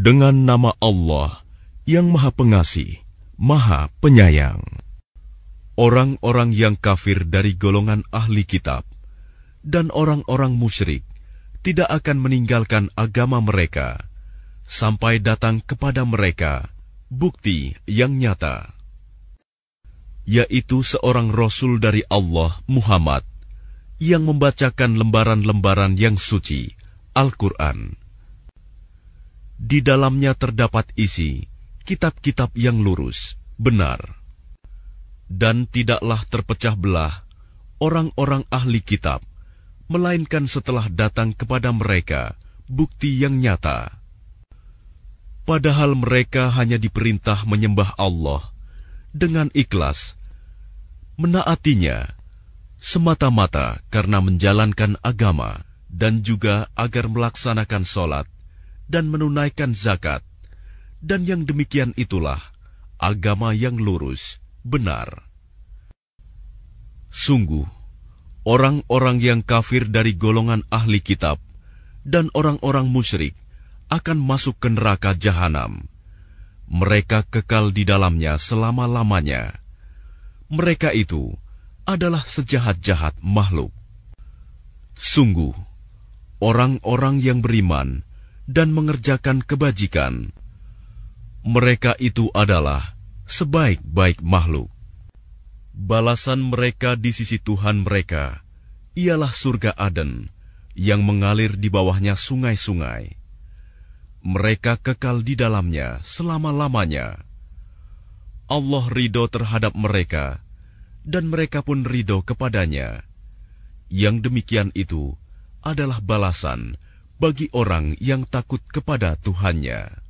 Dengan nama Allah yang Maha Pengasih, Maha Penyayang. Orang-orang yang kafir dari golongan ahli kitab dan orang-orang musyrik tidak akan meninggalkan agama mereka sampai datang kepada mereka bukti yang nyata, yaitu seorang rasul dari Allah, Muhammad, yang membacakan lembaran-lembaran yang suci, Al-Quran di dalamnya terdapat isi kitab-kitab yang lurus, benar. Dan tidaklah terpecah belah orang-orang ahli kitab, melainkan setelah datang kepada mereka bukti yang nyata. Padahal mereka hanya diperintah menyembah Allah dengan ikhlas, menaatinya semata-mata karena menjalankan agama dan juga agar melaksanakan sholat dan menunaikan zakat, dan yang demikian itulah agama yang lurus, benar. Sungguh, orang-orang yang kafir dari golongan ahli kitab dan orang-orang musyrik akan masuk ke neraka jahanam. Mereka kekal di dalamnya selama-lamanya. Mereka itu adalah sejahat-jahat makhluk. Sungguh, orang-orang yang beriman dan mengerjakan kebajikan. Mereka itu adalah sebaik-baik makhluk. Balasan mereka di sisi Tuhan mereka ialah surga Aden yang mengalir di bawahnya sungai-sungai. Mereka kekal di dalamnya selama-lamanya. Allah ridho terhadap mereka, dan mereka pun ridho kepadanya. Yang demikian itu adalah balasan bagi orang yang takut kepada Tuhannya.